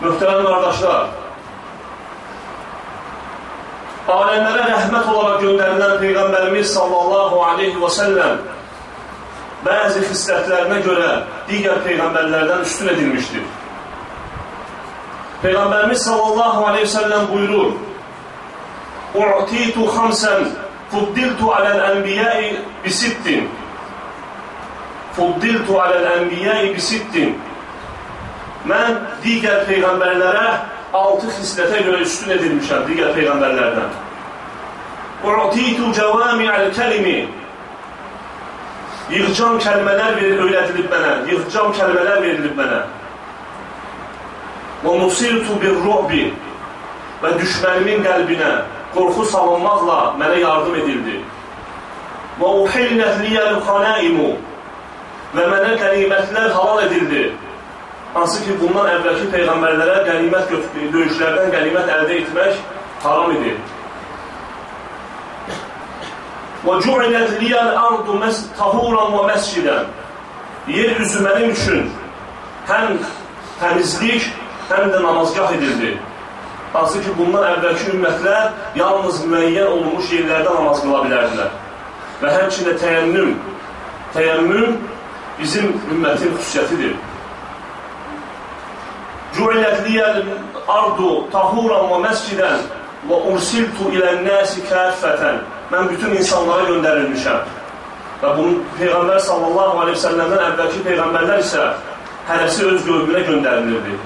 Mühterem kardeşler, alemlere rəhmət olaraq göndərilən Peyğəmbərimiz sallallahu aleyhi və səlləm bəzi xislətlərinə görə digər Peyğəmbərlərdən üstün edilmişdir. Peyğəmbərimiz sallallahu aleyhi və səlləm buyurur, U'titu xamsən fuddiltu aləl-ənbiyəi bisittin Fuddiltu aləl-ənbiyəi bisittin Mən digər peyğəmbərlərə altı xislətə görə üstün edilmişəm digər peyğəmbərlərdən. U'titu cəvami'əl kəlimi Yığcam kəlmələr verir, öyrədilib mənə, yığcam kəlmələr verilib mənə. Və nusirtu bir ru'bi və düşmənimin qəlbinə qorxu salınmaqla mənə yardım edildi. Və uhillət liyəl xanaimu və mənə qənimətlər halal edildi. Hansı ki, bundan əvvəlki peyğəmbərlərə qənimət döyüşlərdən qənimət əldə etmək haram idi. Liyəl ardu tahuran və məscidən Yer üzü mənim üçün həm təmizlik, həm də namazgah edildi. Hansı ki, bundan əvvəlki ümmətlər yalnız müəyyən olunmuş yerlərdə namaz qıla bilərdilər. Və həmçində təyəmmüm, təyəmmüm bizim ümmətin xüsusiyyətidir. Cüillət liyəl ardu tahuran və məscidən və ursiltu ilən-nəsi kəffətən. Mən bütün insanlara göndərilmişəm. Və bunu Peyğəmbər sallallahu aleyhi və səlləmdən əvvəlki Peyğəmbərlər isə hərəsi öz qövmünə göndərilirdi.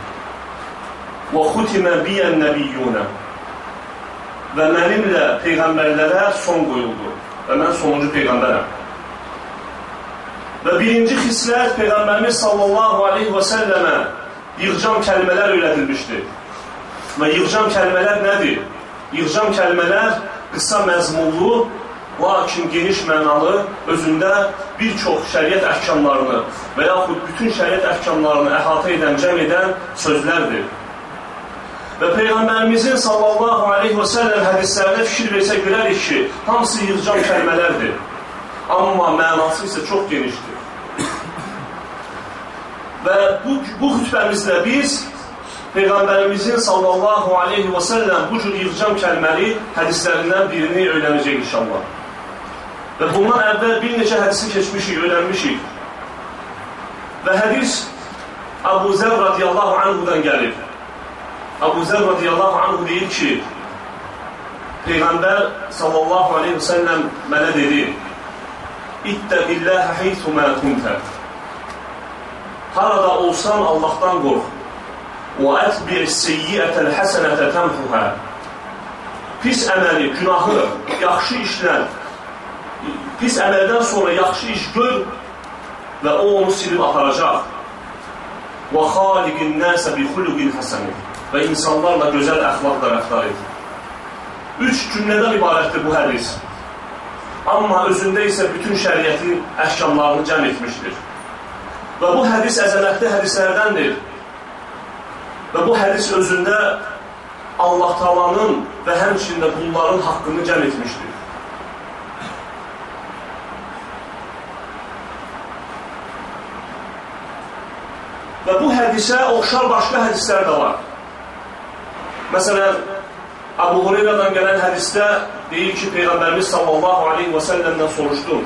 Və xutimə biyən nəbiyyunə və mənimlə Peyğəmbərlərə son qoyuldu və mən sonuncu Peyğəmbərəm. Və birinci xislət Peyğəmbərimiz sallallahu aleyhi və səlləmə yığcam kəlmələr öyrədilmişdir. Və yığcam kəlmələr nədir? Yığcam kəlmələr qısa məzmunlu, lakin geniş mənalı, özündə bir çox şəriət əhkamlarını və yaxud bütün şəriət əhkamlarını əhatə edən, cəm edən sözlərdir. Və Peyğəmbərimizin sallallahu aleyhi və səlləm hədislərinə fikir versək bilərik ki, hamısı yığcam kəlmələrdir. Amma mənası isə çox genişdir. Və bu, bu xütbəmizdə biz Peyğəmbərimizin sallallahu aleyhi və səlləm bu cür yığcam kəlməli hədislərindən birini öyrənəcək inşallah. Və bundan əvvəl bir neçə hədisi keçmişik, öyrənmişik. Və hədis Abu Zəv radiyallahu anhudan gəlir. Abu Zəv radiyallahu anhu deyir ki, Peyğəmbər sallallahu aleyhi və səlləm mənə dedi, İttəqilləhə heythu mə kuntə. Harada olsan Allahdan qorx. Və ətbi' seyyiətəl həsənətə təmhuhə. Pis əməli, günahı, yaxşı işlər, pis əməldən sonra yaxşı iş gör və o onu silib aparacaq. Və xaliqin nəsə bi xuluqin həsəni və insanlarla gözəl əxlaqla rəftar et. Üç cümlədən ibarətdir bu hədis. Amma özündə isə bütün şəriətin əhkamlarını cəm etmişdir. Və bu hədis əzəmətli hədislərdəndir. Və bu hədis özündə Allah Taalanın və həmçində qulların haqqını cəm etmişdir. Və bu hədisə oxşar başqa hədislər də var. Məsələn, Abu Hureyradan gələn hədisdə deyir ki, Peyğəmbərimiz sallallahu aleyhi və səlləmdən soruşdu.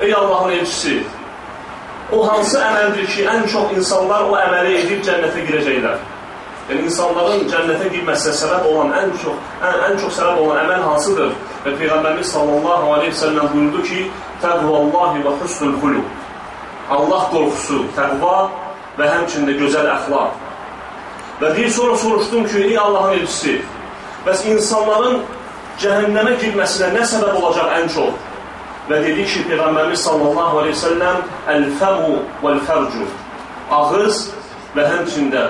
Ey Allahın elçisi, o hansı əməldir ki, ən çox insanlar o əməli edib cənnətə girəcəklər? Yəni, insanların cənnətə girməsinə səbəb olan, ən çox, ən, ən çox səbəb olan əməl hansıdır? Və Peyğəmbərimiz sallallahu aleyhi və səlləm buyurdu ki, Təqvallahi və husnul xuluq. Allah qorxusu, təqva və həmçində gözəl əxlaq. Və bir sonra soruşdum ki, ey Allahın elçisi, bəs insanların cəhənnəmə girməsinə nə səbəb olacaq ən çox? Və dedi ki, Peyğəmbərimiz sallallahu aleyhi ve selləm, əl-fəmu vəl-fərcu, ağız və həmçində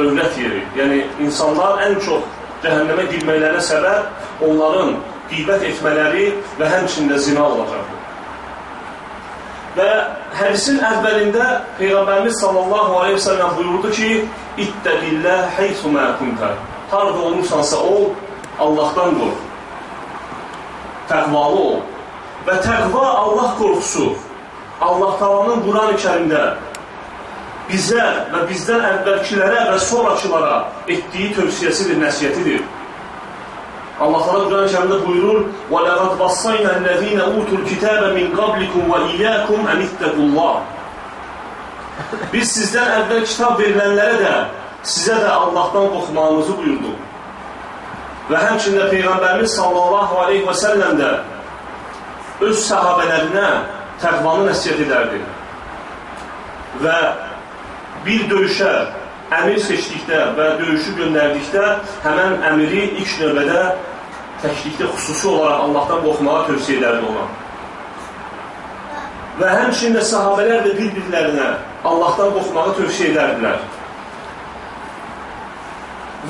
övlət yeri. Yəni, insanlar ən çox cəhənnəmə girməklərinə səbəb onların qeybət etmələri və həmçində zina olacaqdır. Və hədisin əvvəlində Peyğəmbərimiz sallallahu aleyhi ve sellem buyurdu ki, İttəqilləh heysu məkuntə. Harada olursansa ol, Allahdan qorx. Təqvalı ol. Və təqva Allah qorxusu Allah talanın Quran-ı kərimdə bizə və bizdən əvvəlkilərə və sonrakılara etdiyi tövsiyəsidir, nəsiyyətidir. Allah təala Quran-ı Kərimdə buyurur: "Və laqad vassayna allazina utul kitaba min qablikum və iyyakum an ittaqullah." Biz sizdən əvvəl kitab verilənlərə də sizə də Allahdan qorxmağınızı buyurduq. Və həmçinin də peyğəmbərimiz sallallahu alayhi və sallam da öz səhabələrinə təqvanı nəsiyyət edərdi. Və bir döyüşə əmir seçdikdə və döyüşü göndərdikdə həmən əmiri ilk növbədə təklikdə xüsusi olaraq Allahdan qorxmağa tövsiyə edərdi ona. Və həmçində sahabələr də bir-birlərinə Allahdan qorxmağı tövsiyə edərdilər.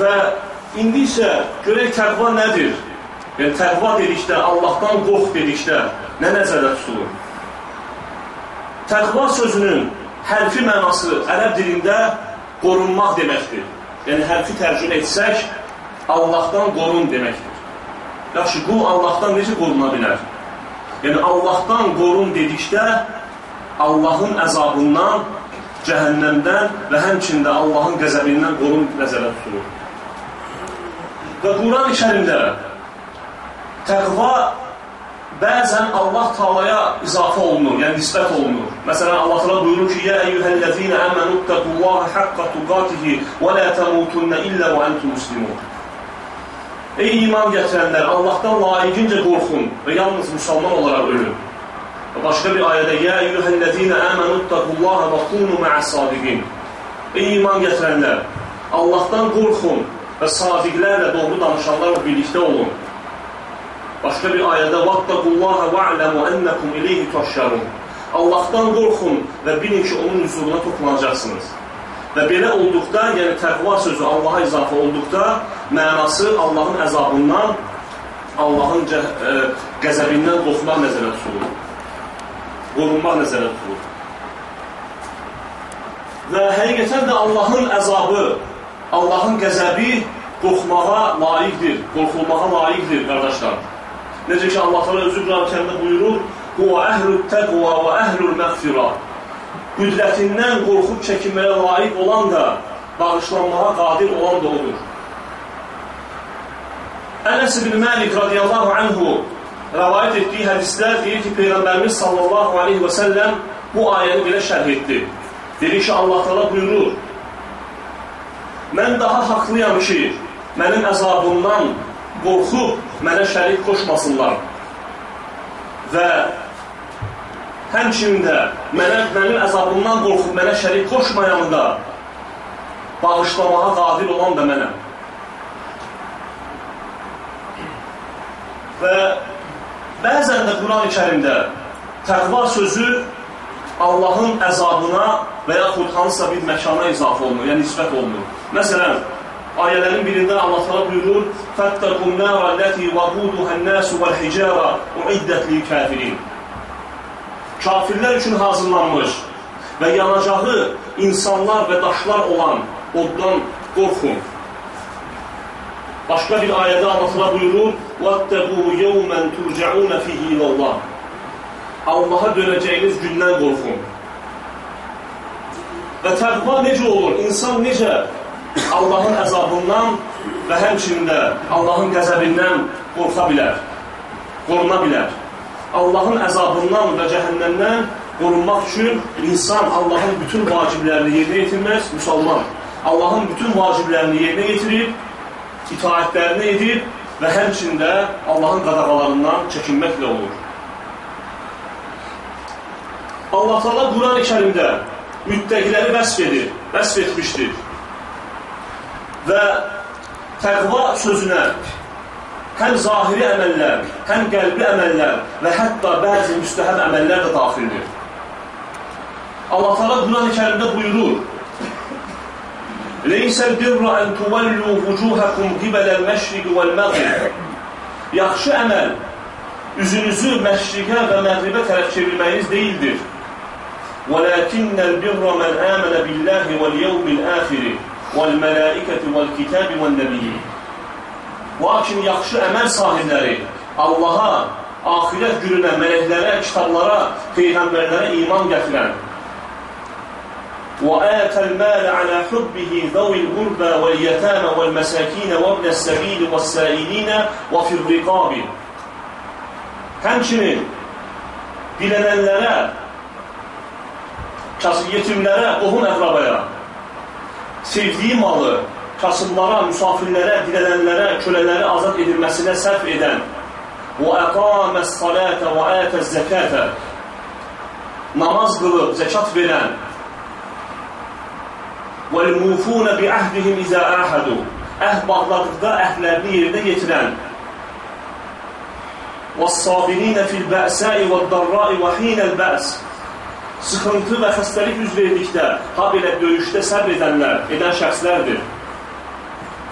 Və indi isə görək təqva nədir? Yəni, təqva dedikdə, Allahdan qorx dedikdə nə nəzərdə tutulur? Təqva sözünün hərfi mənası ərəb dilində qorunmaq deməkdir. Yəni, hərfi tərcümə etsək, Allahdan qorun deməkdir. Yaxşı, qul Allahdan necə qoruna bilər? Yəni, Allahdan qorun dedikdə, Allahın əzabından, cəhənnəmdən və həmçində Allahın qəzəbindən qorun nəzərə tutulur. Və Quran-ı kərimdə təqva bəzən Allah Taalaya izafə olunur, yəni nisbət olunur. Məsələn, Allah Taala buyurur ki: "Ya eyyuhellezina amanu taqullaha haqqa tuqatihi və la tamutunna illa və entum muslimun." Ey iman gətirənlər, Allahdan layiqincə qorxun və yalnız müsəlman olaraq ölün. Və başqa bir ayədə, Yə eyyuhəllezina əmənu ittaqullaha və kunu mə'əs-sadiqin. Ey iman gətirənlər, Allahdan qorxun və sadiqlərlə, doğru danışanlarla birlikdə olun. Başqa bir ayədə, Vattaqullaha va'ləmu ənəkum ileyhi toşşarun. Allahdan qorxun və bilin ki, onun hüzuruna toplanacaqsınız. Və belə olduqda, yəni təqva sözü Allaha izafə olduqda, mənası Allahın əzabından, Allahın ə, e, qəzəbindən qorxmaq nəzərə tutulur. Qorunmaq nəzərə tutulur. Və həqiqətən də Allahın əzabı, Allahın qəzəbi qorxmağa layiqdir, qorxulmağa layiqdir, qardaşlar. Necə ki, Allah təala özü Quran-ı Kərimdə buyurur: "Huwa əhlut təqva və əhlul məğfirə." qüdrətindən qorxub çəkinməyə layiq olan da, bağışlanmağa qadir olan da odur. Ənəs ibn Məlik radiyallahu anhu rəvayət etdiyi hədislər deyir ki, Peyğəmbərimiz sallallahu aleyhi və səlləm bu ayəni belə şərh etdi. Dedi ki, Allah tala buyurur, mən daha haqlıyam ki, mənim əzabımdan qorxub mənə şərik qoşmasınlar və həmçinin də mənə, mənim əzabımdan qorxub mənə şərik qoşmayanı da bağışlamağa qadir olan da mənəm. Və bəzən də Quran-ı kərimdə təqva sözü Allahın əzabına və yaxud hansısa bir məkana izafə olunur, yəni nisbət olunur. Məsələn, ayələrin birində Allah təala buyurur: "Fattaqun nara allati waquduha an-nas wal-hijara uiddat lil-kafirin." kafirlər üçün hazırlanmış və yanacağı insanlar və daşlar olan oddan qorxun. Başqa bir ayədə Allah buyurur: "Vattaqu yawman turcaun fihi ila Allah." Allaha dönəcəyiniz gündən qorxun. Və təqva necə olur? İnsan necə Allahın əzabından və həmçinin də Allahın qəzəbindən qorxa bilər, qoruna bilər. Allahın əzabından və cəhənnəmdən qorunmaq üçün insan Allahın bütün vaciblərini yerinə yetirməz, müsəlman. Allahın bütün vaciblərini yerinə yetirib, itaətlərini edib və həmçində Allahın qadağalarından çəkinməklə olur. Allah Taala Quran-ı Kərimdə müttəqiləri vəsf edir, vəsf etmişdir. Və təqva sözünə həm zahiri əməllər, həm qəlbi əməllər və hətta bəzi müstəhəb əməllər də daxildir. Allah Taala Quran-ı Kərimdə buyurur: Leysəl birra ən tuvallu vucuhakum qibələl məşriqi vəl məğrib. Yaxşı əməl üzünüzü məşriqə və məğribə tərəf çevirməyiniz deyildir. Vələkinnəl birra mən əmənə billahi vəl yevmil vəl kitabi vəl nəbiyyi. Lakin yaxşı əməl sahibləri Allaha, axirət gününə, mələklərə, kitablara, peyğəmbərlərə iman gətirən وآتى المال على حبه ذوي القربى واليتامى والمساكين وابن السبيل والسائلين وفي الرقاب Həmçinin dilənənlərə, yetimlərə, qohum əqrabaya, sevdiyi malı, kasımlara, müsafirlərə, dilənənlərə, kölələri azad edilməsinə sərf edən salətə və ətə zəkətə namaz qılıb, zəkat verən وَالْمُوفُونَ بِعَهْدِهِمْ اِذَا اَحَدُوا Əhd bağladıqda əhdlərini yerinə yetirən وَالصَّابِرِينَ فِي الْبَأْسَاءِ وَالضَّرَّاءِ وَحِينَ الْبَأْسِ Sıxıntı və xəstəlik üz verdikdə, ha belə döyüşdə səbr edənlər, edən şəxslərdir.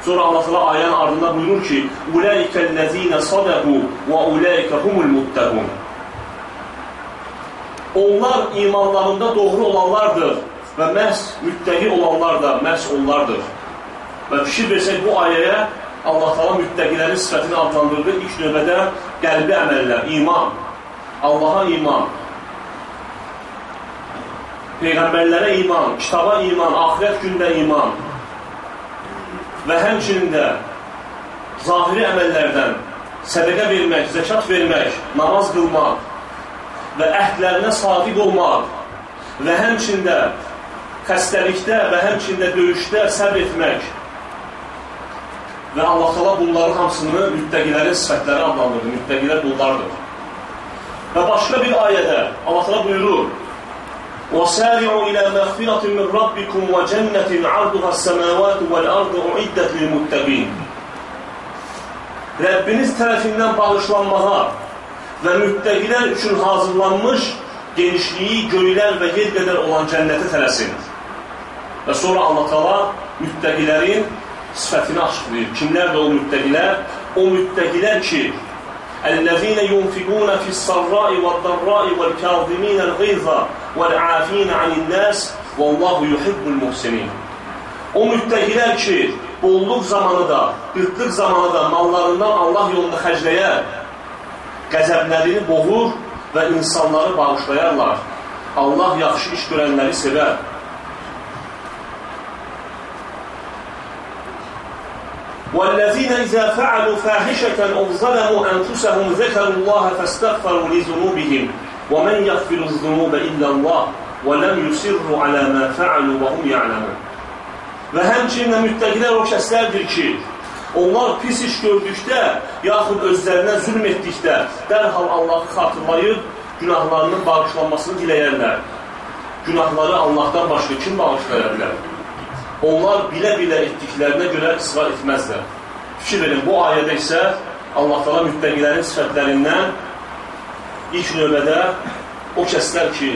Sonra Allah təala ayənin ardında buyurur ki: "Ulaikellezina sadaqu və ulaika humul muttaqun." Onlar imanlarında doğru olanlardır və məhz müttəqi olanlar da məhz onlardır. Və fikir versək bu ayəyə Allah Taala müttəqilərin sifətini adlandırdı. İlk növbədə qəlbi əməllər, iman, Allaha iman, peyğəmbərlərə iman, kitaba iman, axirət gündə iman və həmçinin də zahiri əməllərdən sədəqə vermək, zəkat vermək, namaz qılmaq və əhdlərinə sadiq olmaq və həmçində xəstəlikdə və həmçində döyüşdə səbr etmək və Allah təala bunların hamısını müttəqilərin sifətləri adlandırır. Müttəqilər bunlardır. Və başqa bir ayədə Allah təala buyurur: وَسَارِعُوا إِلَى مَغْفِرَةٍ مِنْ رَبِّكُمْ وَجَنَّةٍ عَرْضُهَا السَّمَاوَاتُ وَالْأَرْضُ أُعِدَّتْ لِلْمُتَّقِينَ Rəbbiniz tərəfindən bağışlanmağa və müttəqilər üçün hazırlanmış genişliyi göylər və yer qədər olan cənnətə tələsin. Və sonra Allah Taala müttəqilərin sifətini açıqlayır. Kimlərdir o müttəqilər? O müttəqilər ki, Əl-ləzīnə yunfiqunə fis-sarra'i vəd-darra'i vəl-kâziminə l-ğizə vəl-āfinə anin-nās vallahu yuhibbul muhsinin. O müttəqilər ki, bolluq zamanı da, qıtlıq zamanı da mallarından Allah yolunda xərcləyər, qəzəblərini boğur və insanları bağışlayarlar. Allah yaxşı iş görənləri sevər. والذين إذا فعلوا فاحشة أو ظلموا أنفسهم ذكروا الله فاستغفروا لذنوبهم ومن يغفر الذنوب إلا الله ولم يصروا على ما فعلوا وهم يعلمون Və həmçinin müttəqilər o kəslərdir ki, onlar pis iş gördükdə, yaxud özlərinə zülm etdikdə, dərhal Allahı xatırlayıb, günahlarının bağışlanmasını diləyərlər. Günahları Allahdan başqa kim bağışlaya bilər? onlar bilə-bilə etdiklərinə görə israr etməzlər. Fikir verin, bu ayədə isə Allah qala müttəqilərin sifətlərindən ilk növbədə o kəslər ki,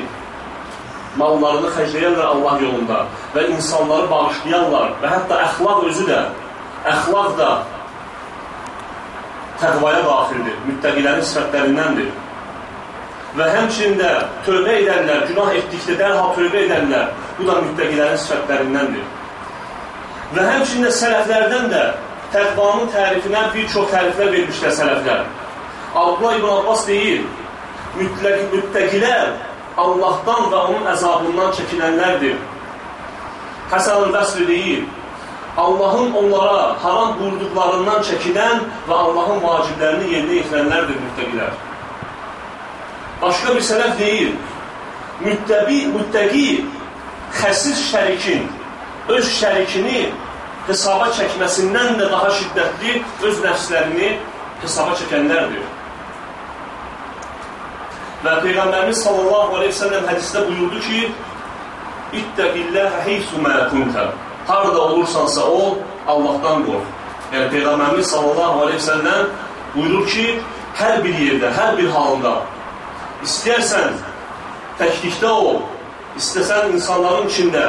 mallarını xərcləyərlər Allah yolunda və insanları bağışlayarlar və hətta əxlaq özü də, əxlaq da təqvaya daxildir, müttəqilərin sifətlərindəndir. Və həmçində tövbə edənlər, günah etdikdə dərhal tövbə edənlər, bu da müttəqilərin sifətlərindəndir. Və həmçində sələflərdən də təqvanın tərifinə bir çox təriflər vermişlər sələflər. Abdullah ibn Abbas deyir, mütləq, müttəqilər Allahdan və onun əzabından çəkinənlərdir. Həsən Bəsri deyir, Allahın onlara haram buyurduqlarından çəkinən və Allahın vaciblərini yerinə yetirənlərdir müttəqilər. Başqa bir sələf deyir, müttəqi, müttəqi xəsis şərikin, öz şərikini hesaba çəkməsindən də daha şiddətli öz nəfslərini hesaba çəkənlərdir. Və Peyğəmbərimiz sallallahu aleyhi ve sellem hədisdə buyurdu ki, İttəqilləhə heysu mə kuntə. Harada olursansa ol, Allahdan qorx. Yəni Peyğəmbərimiz sallallahu aleyhi ve sellem buyurur ki, hər bir yerdə, hər bir halında istəyərsən təklikdə ol, istəsən insanların içində,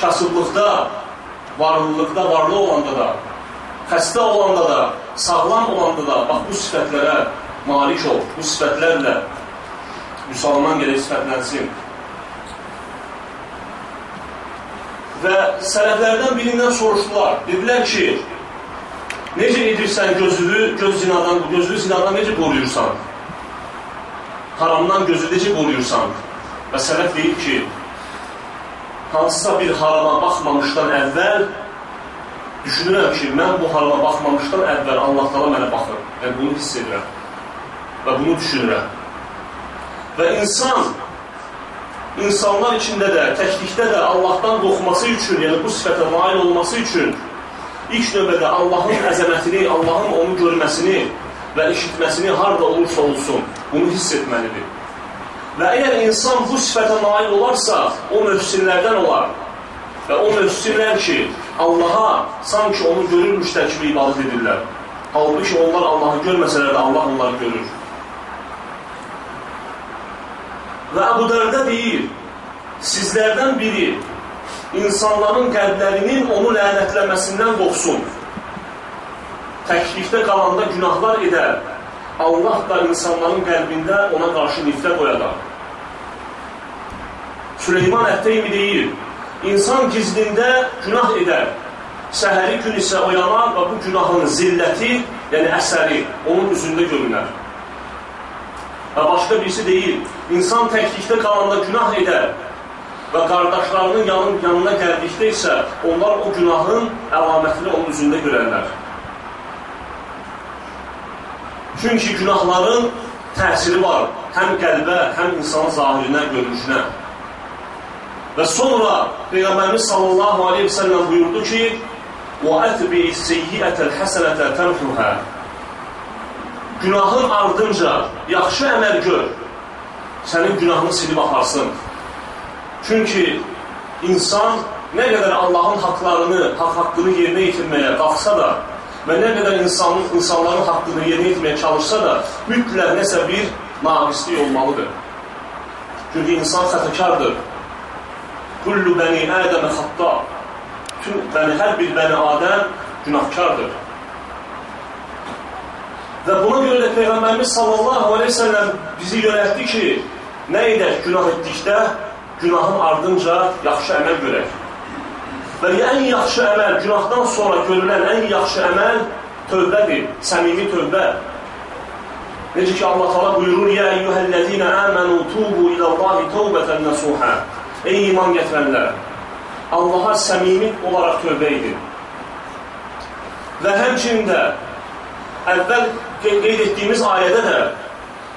kasıblıqda, varlılıqda, varlı olanda da, xəstə olanda da, sağlam olanda da, bax bu sifətlərə malik ol, bu sifətlərlə müsəlman gələk sifətlənsin. Və sələflərdən birindən soruşdular, dedilər ki, necə edirsən gözünü, göz zinadan, gözünü zinadan necə qoruyursan? Haramdan gözü necə qoruyursan? Və sələf deyir ki, hansısa bir harama baxmamışdan əvvəl düşünürəm ki, mən bu harama baxmamışdan əvvəl Allah tala mənə baxır. Yəni, bunu hiss edirəm və bunu düşünürəm. Və insan, insanlar içində də, təklikdə də Allahdan qorxması üçün, yəni bu sifətə nail olması üçün ilk növbədə Allahın əzəmətini, Allahın onu görməsini və işitməsini harada olursa olsun, bunu hiss etməlidir. Və əgər insan bu sifətə nail olarsa, o mövsümlərdən olar. Və o mövsümlər ki, Allaha sanki onu görürmüşlər kimi ibadət edirlər. Halbuki onlar Allahı görməsələr də Allah onları görür. Və Əbu Dərdə deyir, sizlərdən biri insanların qəlblərinin onu lənətləməsindən qorxsun. Təklikdə qalanda günahlar edər. Allah da insanların qəlbində ona qarşı nifrət oyadar. Süleyman Ətəymi deyir, insan gizlində günah edər. Səhəri gün isə oyanar və bu günahın zilləti, yəni əsəri onun üzündə görünər. Və başqa birisi deyil, insan təklikdə qalanda günah edər və qardaşlarının yanın, yanına gəldikdə isə onlar o günahın əlamətini onun üzündə görərlər. Çünki günahların təsiri var həm qəlbə, həm insanın zahirinə, görünüşünə. Və sonra Peyğəmbərimiz sallallahu aleyhi ve sellem buyurdu ki, وَأَتْبِعِ السَّيِّئَةَ الْحَسَنَةَ تَمْحُهَا günahın ardınca yaxşı əməl gör, sənin günahını silib aparsın. Çünki insan nə qədər Allahın haqlarını, haqq haqqını yerinə yetirməyə qalxsa da və nə qədər insanın, insanların haqqını yerinə yetirməyə çalışsa da, mütləq nəsə bir naqislik olmalıdır. Çünki insan xətəkardır. Kullu bəni Ədəmə xatta. Tüm bəni, hər bir bəni Adəm günahkardır. Və buna görə də Peyğəmbərimiz sallallahu aleyhi ve sellem bizi yönəltdi ki, nə edək günah etdikdə, günahın ardınca yaxşı əməl görək. Və ən yaxşı əməl, günahdan sonra görülən ən yaxşı əməl tövbədir, səmimi tövbə. Necə ki, Allah Teala buyurur, Yə eyyuhəl-ləzina əmənu tubu iləllahi tövbətən nəsuhə. Ey iman gətirənlər, Allaha səmimi olaraq tövbə edin. Və həmçinin də əvvəl qeyd etdiyimiz ayədə də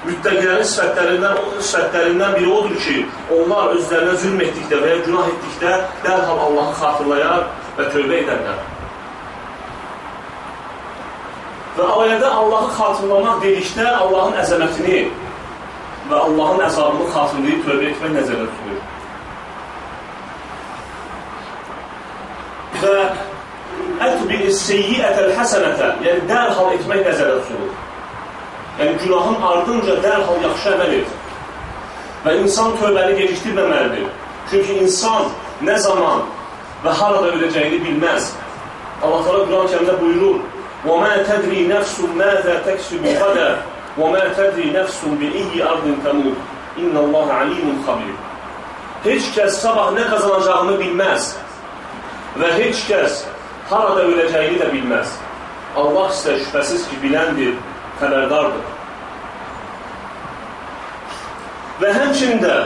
müttəqilərin sifətlərindən, sifətlərindən biri odur ki, onlar özlərinə zülm etdikdə və ya günah etdikdə dərhal Allahı xatırlayar və tövbə edərlər. Və ayədə Allahı xatırlamaq dedikdə Allahın əzəmətini və Allahın əzabını xatırlayıb tövbə etmək nəzərdə tutulur. Və ətbi seyyiətəl həsənətə, yəni dərhal etmək nəzərdə tutulur. Yəni günahın ardınca dərhal yaxşı əməl et. Və insan tövbəni gecikdirməməlidir. Çünki insan nə zaman və harada öləcəyini bilməz. Allah Teala Quran-ı Kərimdə buyurur: "Və tədri nəfsun məzə təksübü qədə və mə tədri nəfsun bi iyyi ardın təmud. İnnəllaha alimun xabir." Heç kəs sabah nə qazanacağını bilməz və heç kəs harada öləcəyini də bilməz. Allah isə şübhəsiz ki, biləndir, xəbərdardır. Və həmçinin də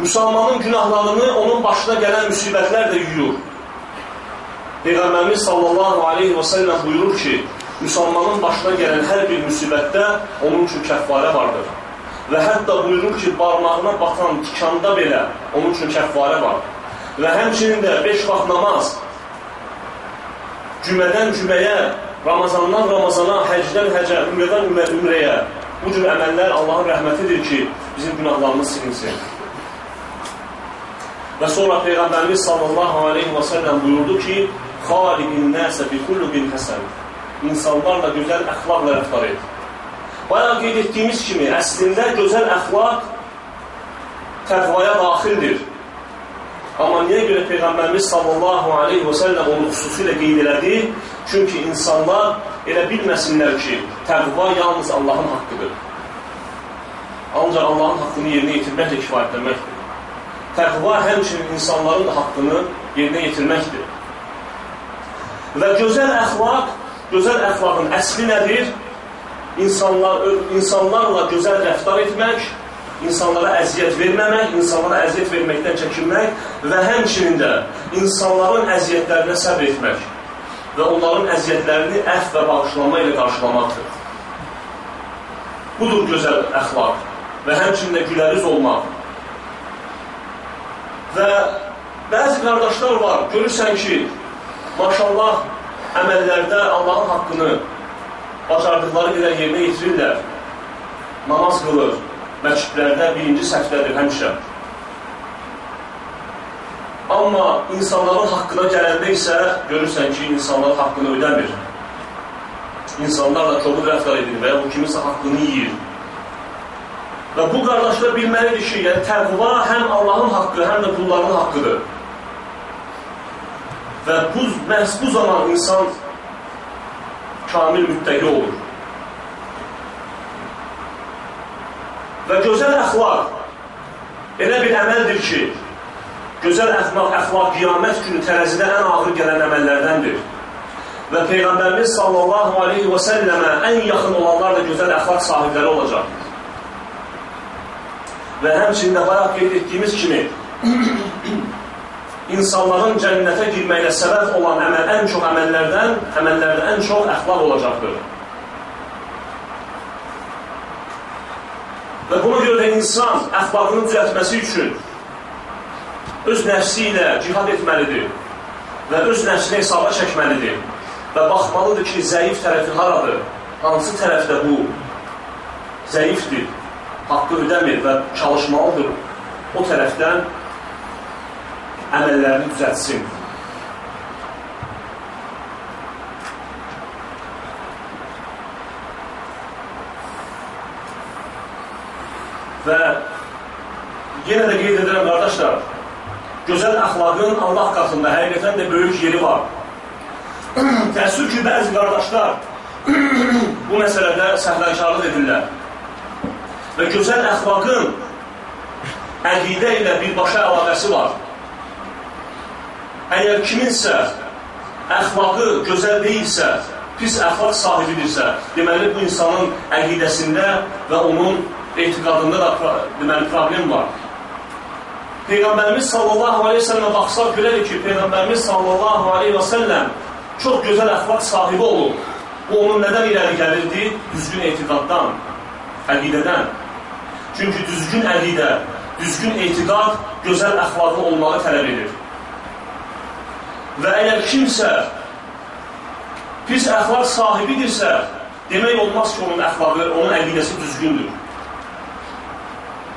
müsəlmanın günahlarını onun başına gələn müsibətlər də yuyur. Peyğəmbərimiz sallallahu aleyhi və səlləm buyurur ki, müsəlmanın başına gələn hər bir müsibətdə onun üçün kəffarə vardır. Və hətta buyurur ki, barmağına batan tikanda belə onun üçün kəffarə var. Və həmçinin də beş vaxt namaz, cümədən cüməyə, Ramazandan Ramazana, həcdən həcə, ümrədən ümrə, ümrəyə bu cür əməllər Allahın rəhmətidir ki, bizim günahlarımız silinsin. Və sonra Peyğəmbərimiz sallallahu aleyhi və səlləm buyurdu ki, xaliqin nəsə bi kulluqin həsən. İnsanlarla gözəl əxlaqla rəftar et. Bayaq qeyd etdiyimiz kimi, əslində gözəl əxlaq təqvaya daxildir. Amma niyə görə Peyğəmbərimiz sallallahu aleyhi və səlləm onu xüsusilə qeyd elədi? Çünki insanlar elə bilməsinlər ki, təqva yalnız Allahın haqqıdır. Ancaq Allahın haqqını yerinə yetirməklə kifayətlənməkdir. Təqva həmçinin insanların da haqqını yerinə yetirməkdir. Və gözəl əxlaq, gözəl əxlaqın əsli nədir? İnsanlar, insanlarla gözəl rəftar etmək, insanlara əziyyət verməmək, insanlara əziyyət verməkdən çəkinmək və həmçinin də insanların əziyyətlərinə səbr etmək və onların əziyyətlərini əf və bağışlama ilə qarşılamaqdır. Budur gözəl əxlaq və həmçinin də güləriz olmaq. Və bəzi qardaşlar var, görürsən ki, maşallah əməllərdə Allahın haqqını bacardıqları qədər yerinə yetirirlər. Namaz qılır, məscidlərdə birinci səhvdədir həmişə. Amma insanların haqqına gələndə isə görürsən ki, insanların haqqını ödəmir. İnsanlarla kobud rəftar edir və ya bu kiminsə haqqını yiyir. Və bu qardaşlar bilməlidir ki, yəni təqva həm Allahın haqqı, həm də qulların haqqıdır. Və bu, məhz bu zaman insan kamil müttəqi olur. Və gözəl əxlaq elə bir əməldir ki, gözəl əxlaq, əxlaq qiyamət günü tərəzidə ən ağır gələn əməllərdəndir. Və Peyğəmbərimiz sallallahu aleyhi və səlləmə ən yaxın olanlar da gözəl əxlaq sahibləri olacaq. Və həmçində bayaq qeyd etdiyimiz kimi insanların cənnətə girməyinə səbəb olan əməl, ən çox əməllərdən, əməllərdə ən çox əxlaq olacaqdır. Və buna görə də insan əxlaqını düzəltməsi üçün öz nəfsi ilə cihad etməlidir və öz nəfsini hesaba çəkməlidir və baxmalıdır ki, zəif tərəfi haradır, hansı tərəfdə bu zəifdir, haqqı ödəmir və çalışmalıdır o tərəfdən əməllərini düzətsin. Və yenə də qeyd edirəm, qardaşlar, gözəl əxlaqın Allah qatında həqiqətən də böyük yeri var. Təəssüf ki, bəzi qardaşlar bu məsələdə səhlənkarlıq edirlər. Və gözəl əxlaqın əqidə ilə birbaşa əlaqəsi var. Əgər kiminsə əxlaqı gözəl deyilsə, pis əxlaq sahibidirsə, deməli bu insanın əqidəsində və onun etiqadında da deməli problem var. Peyğəmbərimiz sallallahu aleyhi ve sellemə baxsaq görərik ki, Peyğəmbərimiz sallallahu aleyhi ve sellem çox gözəl əxlaq sahibi olub. Bu onun nədən irəli gəlirdi? Düzgün etiqaddan, əqidədən. Çünki düzgün əqidə, düzgün etiqad gözəl əxlaqlı olmağı tələb edir. Və əgər kimsə pis əxlaq sahibidirsə, demək olmaz ki, onun əxlaqı, onun əqidəsi düzgündür.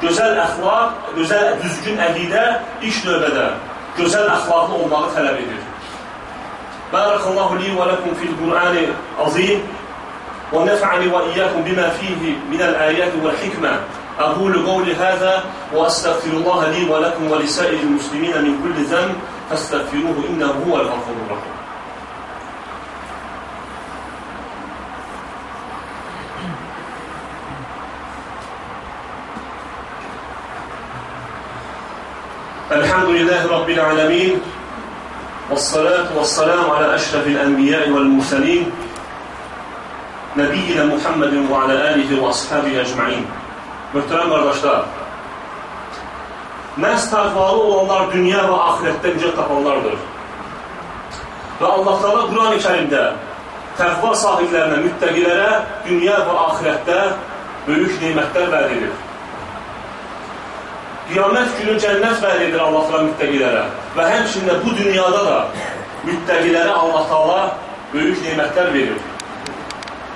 Gözəl əxlaq, gözəl, düzgün əqidə ilk növbədə gözəl əxlaqlı olmağı tələb edir. Barakallahu li və ləkum fil Qur'ani azim və nəf'ani və iyyəkum bimə fihi minəl əyəti vəl hikmə أقول قولي هذا وأستغفر الله لي ولكم ولسائر المسلمين من كل ذنب فاستغفروه إنه هو الغفور الرحيم الحمد لله رب العالمين والصلاة والسلام على أشرف الأنبياء والمرسلين نبينا Muhammed və alə alihi və ashabihi əcmain. Möhtərəm qardaşlar, məhz təqvalı olanlar dünya və axirətdə nicat tapanlardır. Və Allah Taala Quran-ı Kərimdə təqva sahiblərinə, müttəqilərə dünya və axirətdə böyük nemətlər vəd edir. Qiyamət günü cənnət vəd edir Allah Taala müttəqilərə və həmçində bu dünyada da müttəqilərə Allah Taala böyük nemətlər verir.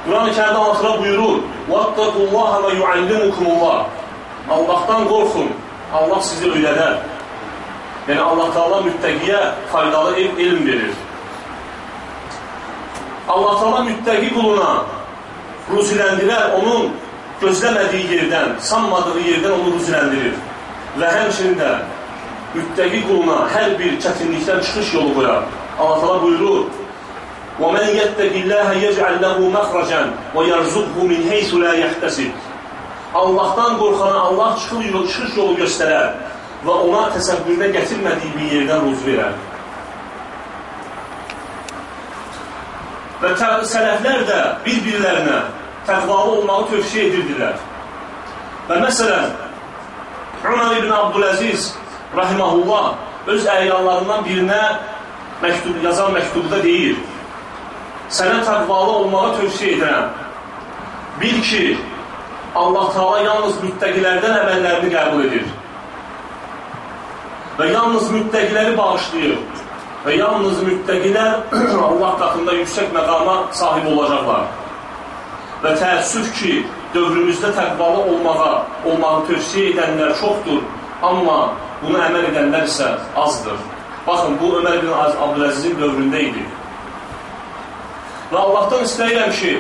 Quran-ı Kərimdə Allah Taala buyurur: "Vattaqullaha və yuallimukumullah." Allahdan qorxun. Allah sizi öyrədər. Yəni Allah Taala müttəqiyə faydalı ilm, ilm verir. Allah Taala müttəqi quluna ruziləndirər, onun gözləmədiyi yerdən, sanmadığı yerdən onu ruziləndirir və həmçinin də müttəqi quluna hər bir çətinlikdən çıxış yolu qoyar. Allah təala buyurur: "Və men yettaqillaha yec'al lehu makhrajan və yarzuqhu min haysu la yahtasib." Allahdan qorxana Allah çıxış yolu, çıxış yolu göstərər və ona təsəvvürdə gətirmədiyi bir yerdən ruzu verər. Və sələflər də bir-birlərinə təqvalı olmağı tövsiyə edirdilər. Və məsələn, Umar ibn Abdüləziz rahiməhullah öz əyyanlarından birinə məktub, yazan məktubda deyir, sənə təqvalı olmağı tövsiyə edirəm. Bil ki, Allah Taala yalnız müttəqilərdən əməllərini qəbul edir. Və yalnız müttəqiləri bağışlayır. Və yalnız müttəqilər Allah qatında yüksək məqama sahib olacaqlar. Və təəssüf ki, dövrümüzdə təqvalı olmağa, olmağı tövsiyə edənlər çoxdur, amma bunu əməl edənlər isə azdır. Baxın, bu Ömər bin Abdüləzizin dövründə idi. Və Allahdan istəyirəm ki,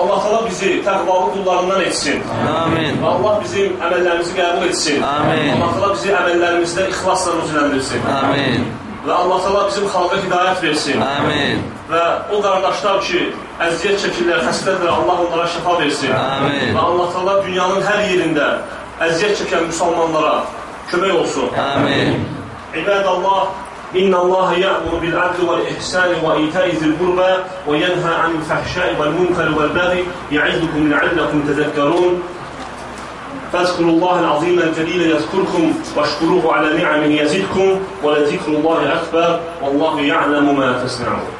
Allah təala bizi təqvalı qullarından etsin. Amin. Və Allah bizim əməllərimizi qəbul etsin. Amin. Allah təala bizi əməllərimizdə ixlasla ruziləndirsin. Amin. Və Allah sələ bizim xalqa hidayət versin. Amin. Və o qardaşlar ki, əziyyət çəkirlər, xəstədirlər, Allah onlara şəfa versin. Amin. Və Allah sələ dünyanın hər yerində əziyyət çəkən müsəlmanlara kömək olsun. Amin. İbəd Allah, İnna Allah ya'muru bil adli vel ihsani ve ita'i zil qurba ve yenha anil fahşai vel munkari vel baghi ya'izukum la'allakum tezekkerun. فاذكروا الله العظيم الجليل يذكركم واشكروه على نعمه يزدكم ولذكر الله أكبر والله يعلم ما تصنعون.